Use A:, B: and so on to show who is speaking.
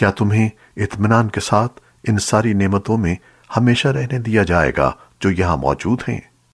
A: کیا تمہیں اطمینان کے ساتھ ان ساری نعمتوں میں ہمیشہ رہنے دیا جائے گا جو یہاں موجود ہیں؟